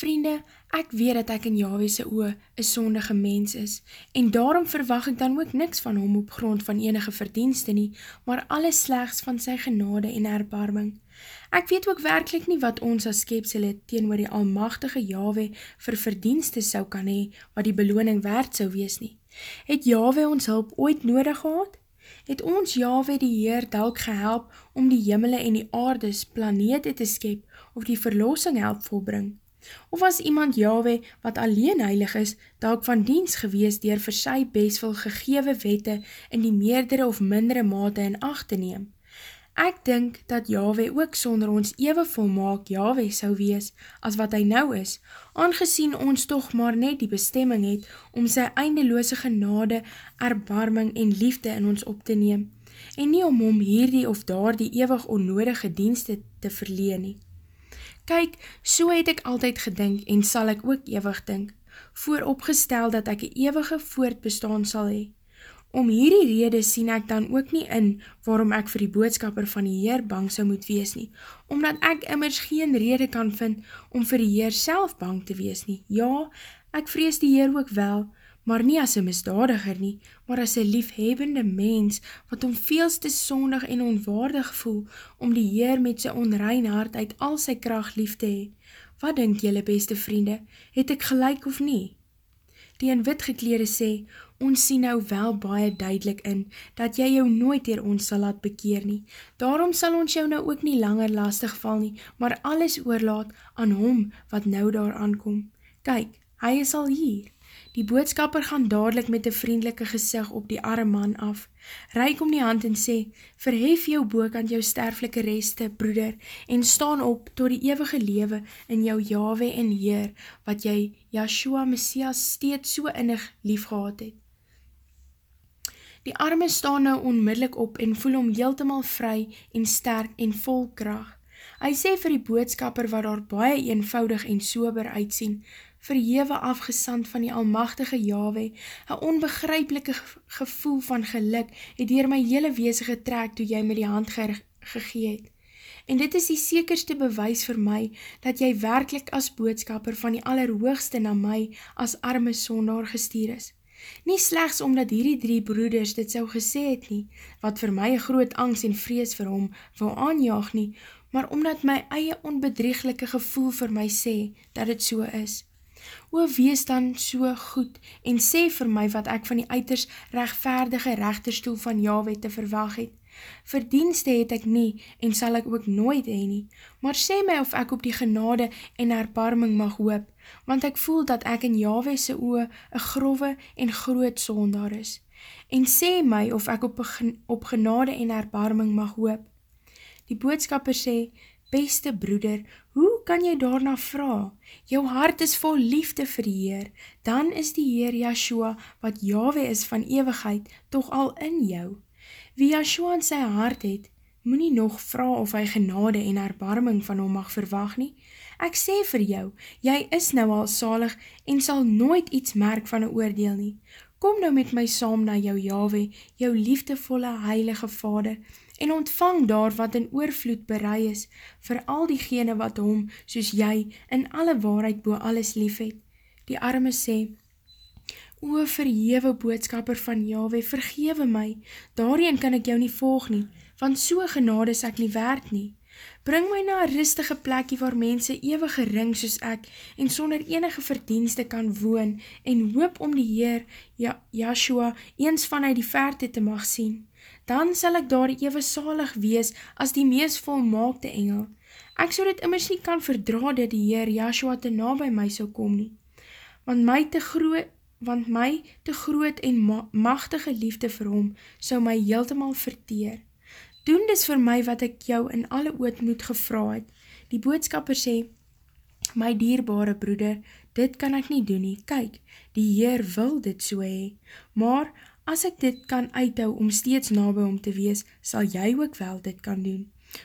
Vriende, ek weet dat ek in Yahwehse oe een sondige mens is, en daarom verwag ek dan ook niks van hom op grond van enige verdienste nie, maar alles slechts van sy genade en erbarming. Ek weet ook werkelijk nie wat ons as skepsele teenoor die almachtige Yahweh vir verdienste sou kan hee, wat die beloning waard sou wees nie. Het Yahweh ons hulp ooit nodig gehad? Het ons Yahweh die Heer dalk gehelp om die jimmele en die aardes planete te skep of die verlossing help volbring? Of was iemand Yahweh wat alleen heilig is, dalk van diens gewees dier vir sy besvol gegewe wette in die meerdere of mindere mate in acht te neem? Ek dink dat Yahweh ook sonder ons ewe volmaak Yahweh sou wees as wat hy nou is, aangezien ons toch maar net die bestemming het om sy eindeloose genade, erbarming en liefde in ons op te neem, en nie om om hierdie of daar die ewig onnodige dienste te verleen nie. Kyk, so het ek altyd gedink en sal ek ook ewig dink, vooropgestel dat ek een ewige voortbestaan sal hee. Om hierdie rede sien ek dan ook nie in waarom ek vir die boodskapper van die Heer bang sou moet wees nie, omdat ek immers geen rede kan vind om vir die Heer self bang te wees nie. Ja, ek vrees die Heer ook wel, maar nie as een misdadiger nie, maar as een liefhebende mens, wat om veels te sondig en onwaardig voel, om die Heer met sy onrein hart uit al sy kracht lief te hee. Wat denk jylle beste vriende, het ek gelijk of nie? Die in wit gekleerde sê, ons sien nou wel baie duidelik in, dat jy jou nooit hier ons sal laat bekeer nie. Daarom sal ons jou nou ook nie langer lastig val nie, maar alles oorlaat aan hom wat nou daar aankom. Kyk, hy is al hier. Die boodskapper gaan dadelijk met die vriendelike gezig op die arme man af. Ryk om die hand en sê, verhef jou boek aan jou sterflike reste, broeder, en staan op tot die eeuwige lewe in jou Jahwe en Heer, wat jy, Yahshua Messias, steeds so innig lief gehad het. Die arme staan nou onmiddellik op en voel om heeltemal vry en sterk en vol kracht. Hy sê vir die boodskapper wat daar baie eenvoudig en sober uitsien, verhewe afgesand van die almachtige Yahweh, een onbegryplike gevoel van geluk, het dier my hele wees getrek toe jy my die hand ge gegeet. En dit is die sekerste bewys vir my, dat jy werkelijk as boodskapper van die allerhoogste na my as arme sondaar gestuur is. Nie slechts omdat hierdie drie broeders dit sou gesê het nie, wat vir my een groot angst en vrees vir hom wil aanjaag nie, maar omdat my eie onbedrieglike gevoel vir my sê, dat het so is. O wees dan so goed en sê vir my wat ek van die uiters rechtvaardige rechterstoel van Yahweh te verwag het. Verdienste het ek nie en sal ek ook nooit heen nie, maar sê my of ek op die genade en erbarming mag hoop, want ek voel dat ek in Yahwehse oe een grove en groot sondaar is. En sê my of ek op, op genade en erbarming mag hoop. Die boodskapper sê, beste broeder, hoe kan jy daarna vraag? Jou hart is vol liefde vir die Heer, dan is die Heer Yahshua, wat Yahweh is van ewigheid, toch al in jou. Wie Yahshua in sy hart het, moet nie nog vraag of hy genade en erbarming van hom mag verwag nie. Ek sê vir jou, jy is nou al salig en sal nooit iets merk van een oordeel nie. Kom nou met my saam na jou Yahweh, jou liefdevolle heilige vader, en ontvang daar wat in oorvloed berei is, vir al diegene wat hom, soos jy, in alle waarheid boe alles lief het. Die arme sê, O verhewe boodskapper van Yahweh, vergewe my, daarin kan ek jou nie volg nie, want so genade is ek nie waard nie. Bring my na een rustige plekje waar mense eeuwige ring soos ek en sonder enige verdienste kan woon en hoop om die Heer, ja, Joshua, eens vanuit die verte te mag sien dan sal ek daar ewe salig wees as die mees volmaakte engel. Ek so dit immers nie kan verdra dat die Heer Joshua te na by my sal kom nie, want my te groot, want my te groot en ma machtige liefde vir hom sou my heeltemal verteer. Doen dis vir my wat ek jou in alle ootmoed gevra het. Die boodskapper sê, my dierbare broeder, dit kan ek nie doen nie. Kyk, die Heer wil dit so hee, maar As ek dit kan uithou om steeds naby om te wees, sal jy ook wel dit kan doen.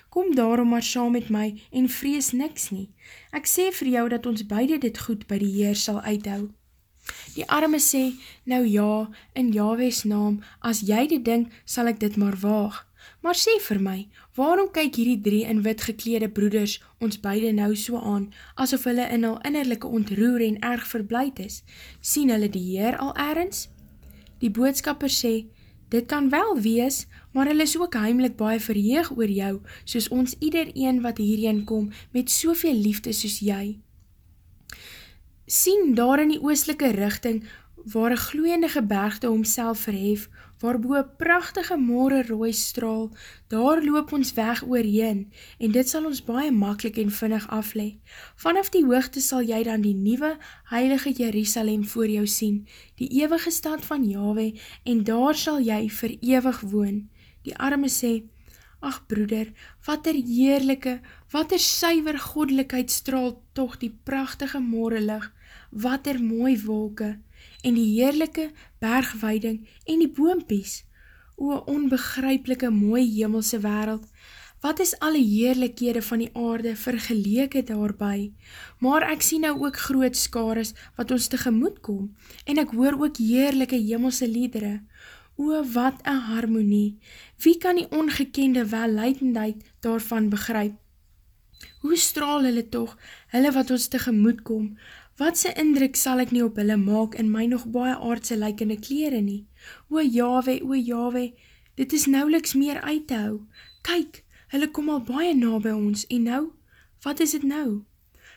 Kom daarom maar saam met my en vrees niks nie. Ek sê vir jou dat ons beide dit goed by die Heer sal uithou. Die arme sê, nou ja, in Yahweh's naam, as jy dit dink, sal ek dit maar waag. Maar sê vir my, waarom kyk hierdie drie in wit geklede broeders ons beide nou so aan, asof hulle in al innerlijke ontroer en erg verblijd is? Sien hulle die Heer al ergens? Die boodskapper sê, dit kan wel wees, maar hulle is ook heimlik baie verheeg oor jou, soos ons ieder een wat hierheen kom, met soveel liefde soos jy. Sien daar in die oostelike richting, waar een gloeiende gebergte homself verhef, waarboe prachtige morre rooi straal, daar loop ons weg oorheen, en dit sal ons baie makkelijk en vinnig afle. Vanaf die hoogte sal jy dan die nieuwe heilige Jerusalem voor jou sien, die eeuwige stad van Yahweh, en daar sal jy verewig woon. Die arme sê, ach broeder, wat er heerlijke, wat er suiver godelijkheid straal toch die prachtige morre lig, wat er mooi wolke, en die heerlijke bergweiding en die boompies, o onbegryplike mooi hemelse wereld, wat is alle heerlikhede van die aarde vergeleke daarby, maar ek sien nou ook groot skares wat ons tegemoet kom, en ek hoor ook heerlijke hemelse liedere, o wat een harmonie, wie kan die ongekende welleidendheid daarvan begryp? Hoe straal hulle toch, hulle wat ons tegemoet kom, Wat sy indruk sal ek nie op hulle maak in my nog baie aardse lykende kleren nie? O Yahweh, o Yahweh, dit is nauweliks meer uit te hou. Kyk, hulle kom al baie na by ons, en nou, wat is het nou?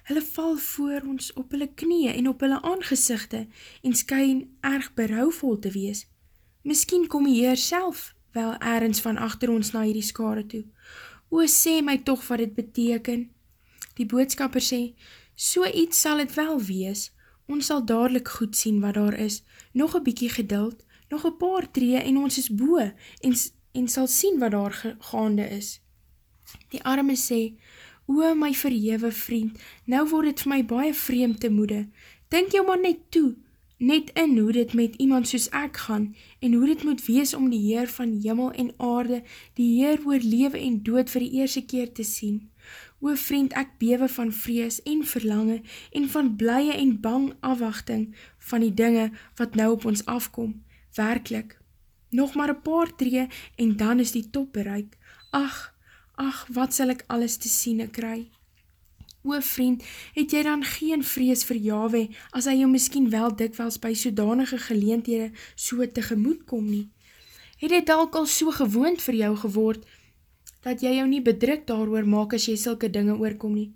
Hulle val voor ons op hulle knie en op hulle aangezichte en skyn erg berouwvol te wees. Miskien kom die Heer self wel ergens van achter ons na hierdie skare toe. O, sê my toch wat dit beteken. Die boodskapper sê, So iets sal het wel wees, ons sal dadelijk goed sien wat daar is, nog een bykie geduld, nog een paar tree en ons is boe, en, en sal sien wat daar gaande is. Die arme sê, o my verhewe vriend, nou word het vir my baie vreemd te moede, denk jou maar net toe, net in hoe dit met iemand soos ek gaan, en hoe dit moet wees om die Heer van Himmel en aarde, die Heer oor lewe en dood vir die eerste keer te sien. O vriend, ek bewe van vrees en verlange en van blye en bang afwachting van die dinge wat nou op ons afkom. Werklik, nog maar een paar tree en dan is die top bereik. Ach, ach, wat sal ek alles te siene kry? O vriend, het jy dan geen vrees vir Yahweh as hy jou miskien wel dikwels by sodanige geleenthede so tegemoet kom nie? Het hy dalk al so gewoond vir jou geword, dat jy jou nie bedruk daar maak as jy sylke dinge oorkom nie.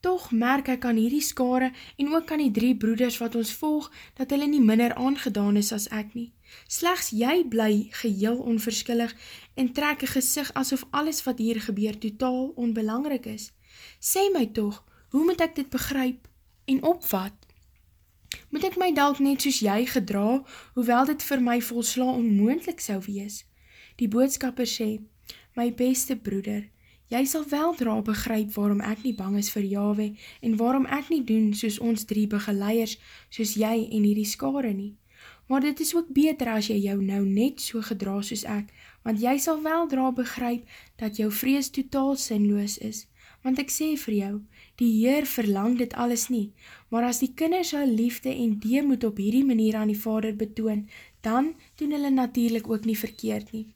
Toch merk ek aan hierdie skare en ook aan die drie broeders wat ons volg, dat hulle nie minder aangedaan is as ek nie. Slechts jy bly geheel onverskillig en trek een gezicht asof alles wat hier gebeur totaal onbelangrik is. Sê my toch, hoe moet ek dit begryp en opvat? Moet ek my dalk net soos jy gedra, hoewel dit vir my volsla onmoendlik sou wees? Die boodskapper sê, My beste broeder, jy sal weldra begryp waarom ek nie bang is vir Yahweh en waarom ek nie doen soos ons drie begeleiers soos jy en hierdie skare nie. Maar dit is ook beter as jy jou nou net so gedra soos ek, want jy sal weldra begryp dat jou vrees totaal sinloos is. Want ek sê vir jou, die Heer verlang dit alles nie, maar as die kinders jou liefde en deemoed op hierdie manier aan die vader betoon, dan doen hulle natuurlijk ook nie verkeerd nie.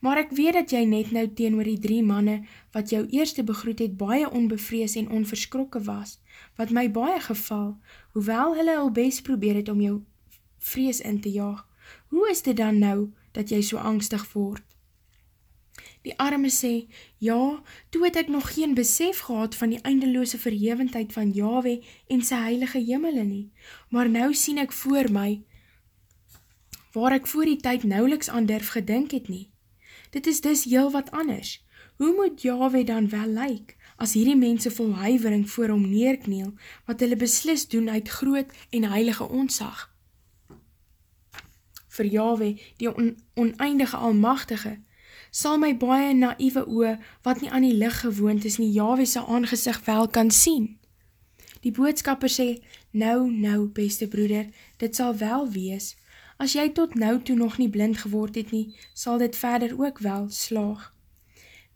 Maar ek weet dat jy net nou teen oor die drie manne, wat jou eerste begroet het, baie onbevrees en onverskrokke was, wat my baie geval, hoewel hulle al best probeer het om jou vrees in te jaag. Hoe is dit dan nou, dat jy so angstig word? Die arme sê, ja, toe het ek nog geen besef gehad van die eindeloose verhevendheid van Yahweh en sy heilige jimmele nie, maar nou sien ek voor my, waar ek voor die tyd nauweliks aan durf gedink het nie. Dit is dus heel wat anders. Hoe moet Yahweh dan wel lyk, as hierdie mense vol huivering voor hom neerkneel, wat hulle beslis doen uit groot en heilige ontzag? Vir Yahweh, die on oneindige almachtige, sal my baie naïeve oe, wat nie aan die licht gewoond is, nie Yahweh sy aangezicht wel kan sien. Die boodskapper sê, nou, nou, beste broeder, dit sal wel wees, As jy tot nou toe nog nie blind geword het nie, sal dit verder ook wel slaag.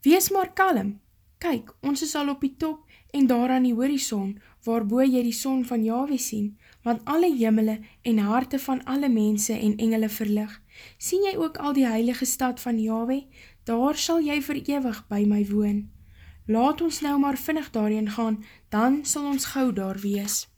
Wees maar kalm. Kyk, ons is al op die top en daar aan die horizon, waarboe jy die son van Yahweh sien, want alle jimmele en harte van alle mense en engele verlig. Sien jy ook al die heilige stad van Yahweh? daar sal jy verewig by my woon. Laat ons nou maar vinnig daarheen gaan, dan sal ons gauw daar wees.